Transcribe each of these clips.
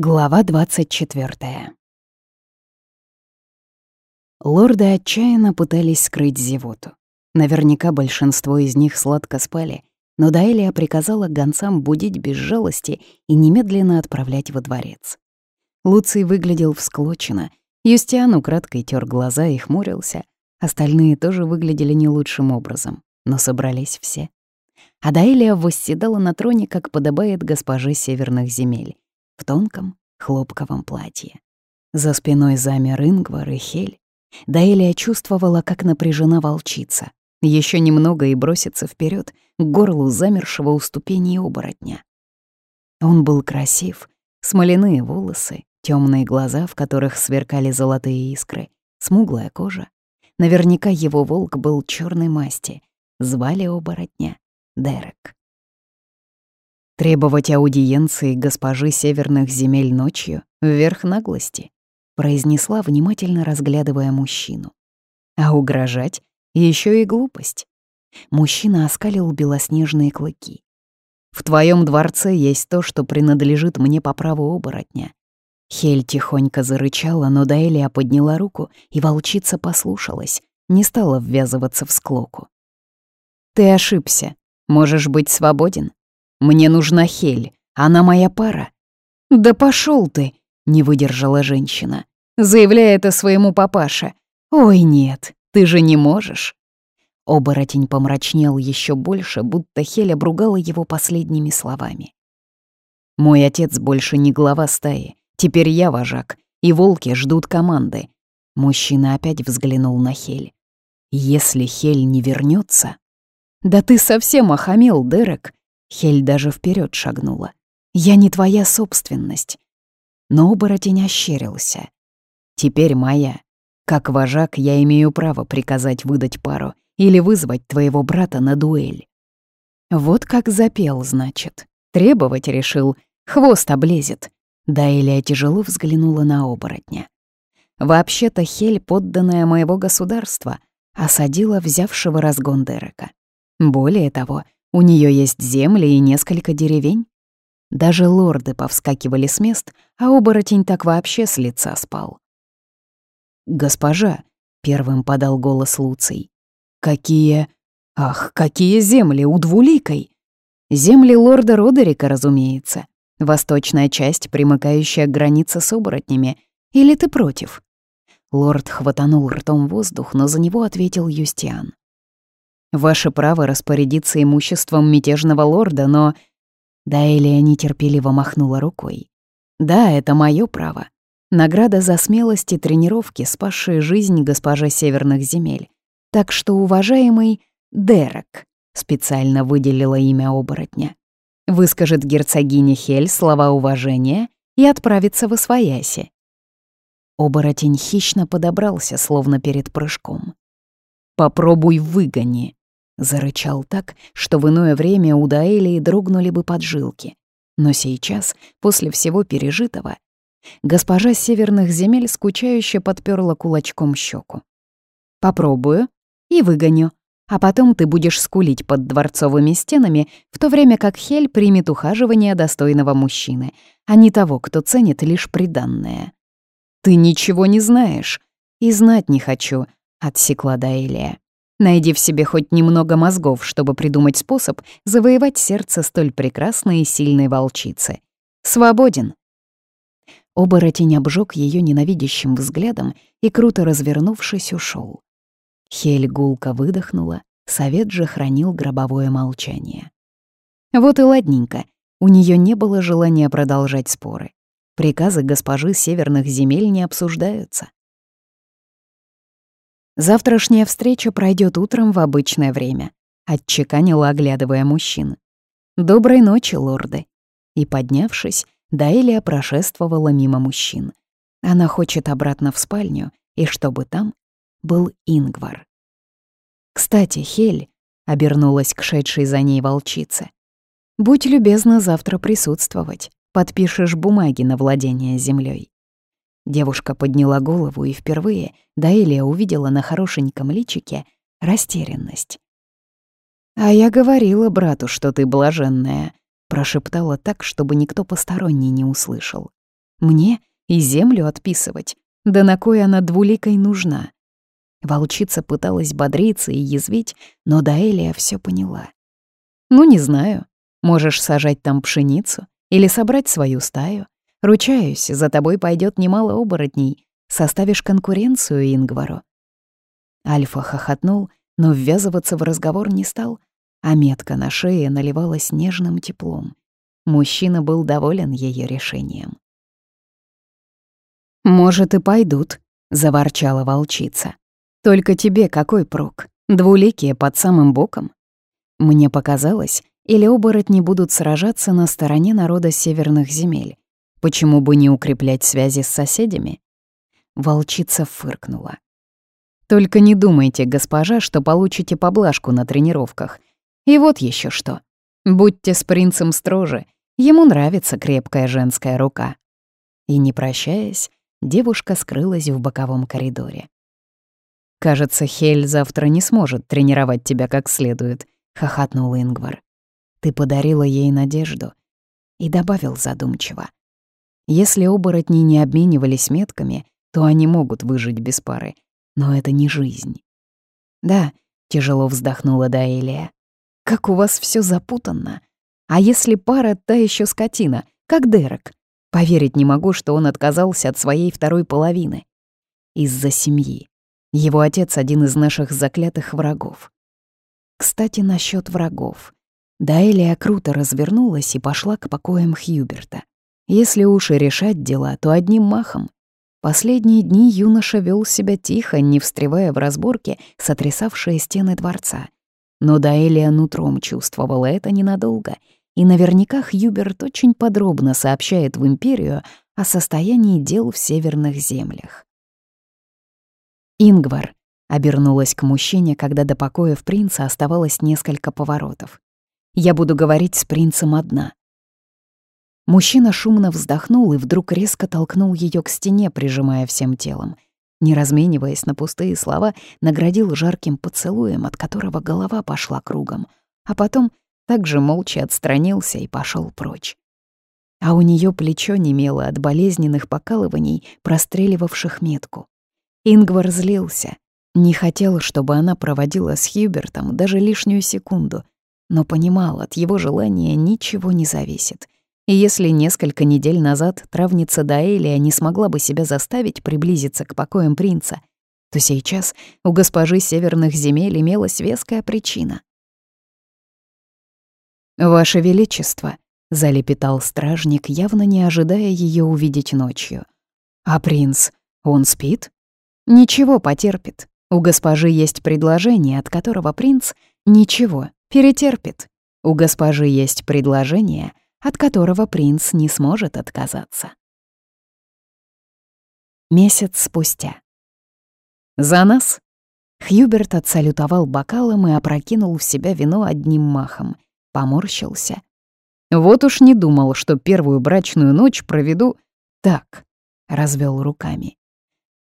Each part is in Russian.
Глава 24 Лорды отчаянно пытались скрыть зевоту. Наверняка большинство из них сладко спали, но Даэлия приказала гонцам будить без жалости и немедленно отправлять во дворец. Луций выглядел всклоченно, Юстиан украдкой тер глаза и хмурился, остальные тоже выглядели не лучшим образом, но собрались все. А Даэлия восседала на троне, как подобает госпоже северных земель, в тонком хлопковом платье. За спиной замер Ингвар и Хель. Даэлия чувствовала, как напряжена волчица. Еще немного и бросится вперед к горлу замершего у ступени оборотня. Он был красив, смоляные волосы, темные глаза, в которых сверкали золотые искры, смуглая кожа. Наверняка его волк был черной масти. Звали оборотня Дерек. Требовать аудиенции госпожи северных земель ночью — вверх наглости, произнесла, внимательно разглядывая мужчину. А угрожать — еще и глупость. Мужчина оскалил белоснежные клыки. «В твоем дворце есть то, что принадлежит мне по праву оборотня». Хель тихонько зарычала, но Даэлия подняла руку, и волчица послушалась, не стала ввязываться в склоку. «Ты ошибся. Можешь быть свободен. Мне нужна Хель, она моя пара». «Да пошел ты!» — не выдержала женщина. Заявляя это своему папаше. «Ой, нет, ты же не можешь». Оборотень помрачнел еще больше, будто Хель обругала его последними словами. «Мой отец больше не глава стаи, теперь я вожак, и волки ждут команды». Мужчина опять взглянул на Хель. «Если Хель не вернется, «Да ты совсем охамел, Дерек!» Хель даже вперед шагнула. «Я не твоя собственность». Но оборотень ощерился. «Теперь моя. Как вожак я имею право приказать выдать пару или вызвать твоего брата на дуэль». Вот как запел, значит. Требовать решил, хвост облезет. Да Элия тяжело взглянула на оборотня. Вообще-то Хель, подданная моего государства, осадила взявшего разгон Дерека. Более того, у нее есть земли и несколько деревень. Даже лорды повскакивали с мест, а оборотень так вообще с лица спал. «Госпожа», — первым подал голос Луций, — «какие... Ах, какие земли у двуликой!» «Земли лорда Родерика, разумеется. Восточная часть, примыкающая к границе с оборотнями. Или ты против?» Лорд хватанул ртом воздух, но за него ответил Юстиан. Ваше право распорядиться имуществом мятежного лорда, но...» Даэлия нетерпеливо махнула рукой. «Да, это мое право. Награда за смелость и тренировки, спасшие жизнь госпожа Северных земель. Так что, уважаемый Дерек, специально выделила имя оборотня, выскажет герцогине Хель слова уважения и отправится в Освояси. Оборотень хищно подобрался, словно перед прыжком. «Попробуй выгони», Зарычал так, что в иное время у Даэлии дрогнули бы поджилки. Но сейчас, после всего пережитого, госпожа северных земель скучающе подперла кулачком щеку. «Попробую и выгоню, а потом ты будешь скулить под дворцовыми стенами, в то время как Хель примет ухаживание достойного мужчины, а не того, кто ценит лишь приданное». «Ты ничего не знаешь, и знать не хочу», — отсекла Даэлия. Найди в себе хоть немного мозгов, чтобы придумать способ завоевать сердце столь прекрасной и сильной волчицы. Свободен. Оборотень обжег ее ненавидящим взглядом и, круто развернувшись, ушел. Хель гулко выдохнула, совет же хранил гробовое молчание. Вот и ладненько, у нее не было желания продолжать споры. Приказы госпожи северных земель не обсуждаются. Завтрашняя встреча пройдет утром в обычное время», — отчеканила, оглядывая мужчин. «Доброй ночи, лорды». И, поднявшись, Даэлия прошествовала мимо мужчин. Она хочет обратно в спальню, и чтобы там был Ингвар. «Кстати, Хель», — обернулась к шедшей за ней волчице, «будь любезна завтра присутствовать, подпишешь бумаги на владение землей. Девушка подняла голову и впервые Даэлия увидела на хорошеньком личике растерянность. «А я говорила брату, что ты блаженная», — прошептала так, чтобы никто посторонний не услышал. Мне и землю отписывать? Да на кой она двуликой нужна? Волчица пыталась бодриться и язвить, но Даэлия все поняла. «Ну, не знаю. Можешь сажать там пшеницу или собрать свою стаю. Ручаюсь, за тобой пойдет немало оборотней. Составишь конкуренцию Ингвару». Альфа хохотнул, но ввязываться в разговор не стал, а метка на шее наливалась нежным теплом. Мужчина был доволен ее решением. «Может, и пойдут», — заворчала волчица. «Только тебе какой прок? Двуликие под самым боком?» Мне показалось, или оборотни будут сражаться на стороне народа северных земель. Почему бы не укреплять связи с соседями? Волчица фыркнула. «Только не думайте, госпожа, что получите поблажку на тренировках. И вот еще что. Будьте с принцем строже, ему нравится крепкая женская рука». И не прощаясь, девушка скрылась в боковом коридоре. «Кажется, Хель завтра не сможет тренировать тебя как следует», — хохотнул Ингвар. «Ты подарила ей надежду». И добавил задумчиво. «Если оборотни не обменивались метками, то они могут выжить без пары. Но это не жизнь». «Да», — тяжело вздохнула Даэлия. «Как у вас все запутанно. А если пара та еще скотина, как Дерек? Поверить не могу, что он отказался от своей второй половины. Из-за семьи. Его отец — один из наших заклятых врагов. Кстати, насчет врагов. Даэлия круто развернулась и пошла к покоям Хьюберта. Если уж и решать дела, то одним махом. Последние дни юноша вел себя тихо, не встревая в разборки, сотрясавшие стены дворца. Но Даэлия нутром чувствовала это ненадолго — и наверняка Хьюберт очень подробно сообщает в Империю о состоянии дел в северных землях. «Ингвар», — обернулась к мужчине, когда до покоев принца оставалось несколько поворотов. «Я буду говорить с принцем одна». Мужчина шумно вздохнул и вдруг резко толкнул ее к стене, прижимая всем телом. Не размениваясь на пустые слова, наградил жарким поцелуем, от которого голова пошла кругом, а потом также молча отстранился и пошел прочь. А у нее плечо немело от болезненных покалываний, простреливавших метку. Ингвар злился. Не хотел, чтобы она проводила с Хьюбертом даже лишнюю секунду, но понимал, от его желания ничего не зависит. И если несколько недель назад травница Даэлия не смогла бы себя заставить приблизиться к покоям принца, то сейчас у госпожи северных земель имелась веская причина. «Ваше Величество», — залепетал стражник, явно не ожидая ее увидеть ночью. «А принц, он спит?» «Ничего, потерпит. У госпожи есть предложение, от которого принц ничего, перетерпит. У госпожи есть предложение, от которого принц не сможет отказаться». Месяц спустя. «За нас!» Хьюберт отсалютовал бокалом и опрокинул в себя вино одним махом — поморщился. «Вот уж не думал, что первую брачную ночь проведу так», — развел руками.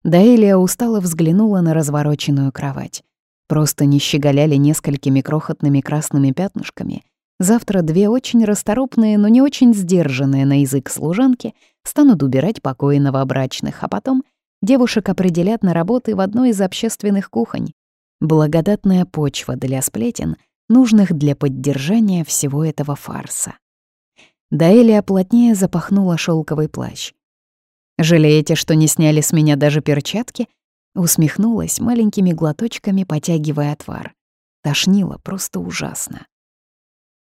Даэлия устало взглянула на развороченную кровать. Просто не щеголяли несколькими крохотными красными пятнышками. Завтра две очень расторопные, но не очень сдержанные на язык служанки станут убирать покои новобрачных, а потом девушек определят на работы в одной из общественных кухонь. Благодатная почва для сплетен — нужных для поддержания всего этого фарса. Даэлия плотнее запахнула шелковый плащ. «Жалеете, что не сняли с меня даже перчатки?» Усмехнулась маленькими глоточками, потягивая отвар. Тошнило просто ужасно.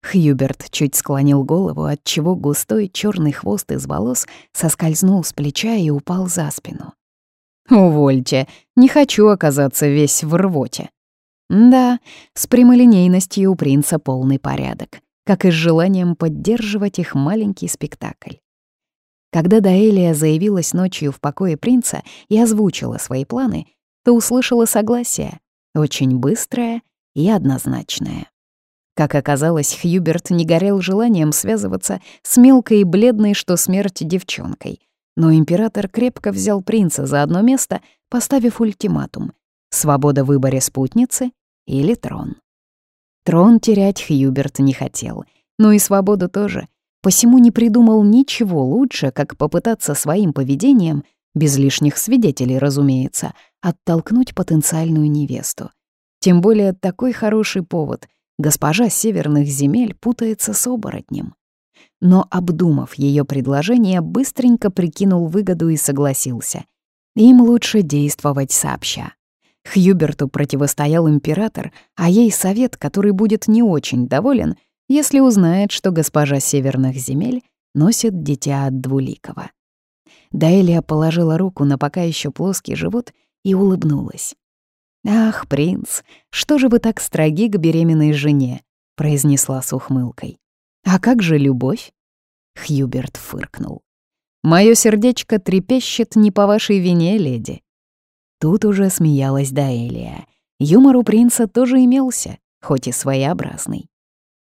Хьюберт чуть склонил голову, отчего густой черный хвост из волос соскользнул с плеча и упал за спину. «Увольте, не хочу оказаться весь в рвоте», да, с прямолинейностью у принца полный порядок, как и с желанием поддерживать их маленький спектакль. Когда Даэлия заявилась ночью в покое принца и озвучила свои планы, то услышала согласие, очень быстрое и однозначное. Как оказалось, Хьюберт не горел желанием связываться с мелкой и бледной, что смерть девчонкой. Но император крепко взял принца за одно место, поставив ультиматум — свобода в выборе спутницы или трон. Трон терять Хьюберт не хотел, но и свободу тоже. посему не придумал ничего лучше, как попытаться своим поведением, без лишних свидетелей, разумеется, оттолкнуть потенциальную невесту. Тем более такой хороший повод — госпожа северных земель путается с оборотнем. Но, обдумав ее предложение, быстренько прикинул выгоду и согласился. Им лучше действовать сообща. Хьюберту противостоял император, а ей совет, который будет не очень доволен, если узнает, что госпожа северных земель носит дитя от Двуликова. Даэлия положила руку на пока еще плоский живот и улыбнулась. «Ах, принц, что же вы так строги к беременной жене?» — произнесла с ухмылкой. «А как же любовь?» Хьюберт фыркнул. «Моё сердечко трепещет не по вашей вине, леди». Тут уже смеялась Даэлия. Юмор у принца тоже имелся, хоть и своеобразный.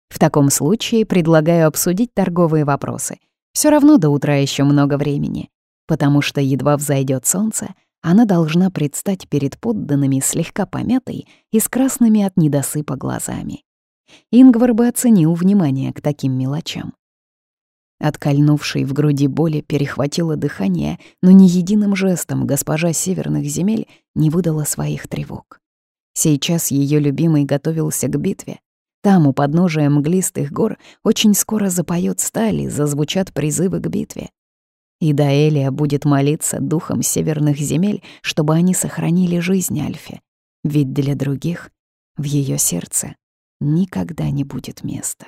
В таком случае предлагаю обсудить торговые вопросы. Все равно до утра еще много времени, потому что едва взойдет солнце, она должна предстать перед подданными слегка помятой и с красными от недосыпа глазами. Ингвар бы оценил внимание к таким мелочам. Откольнувшей в груди боли перехватило дыхание, но ни единым жестом госпожа северных земель не выдала своих тревог. Сейчас ее любимый готовился к битве. Там, у подножия мглистых гор, очень скоро запоет сталь и зазвучат призывы к битве. И Даэлия будет молиться духом северных земель, чтобы они сохранили жизнь Альфе. Ведь для других в ее сердце никогда не будет места.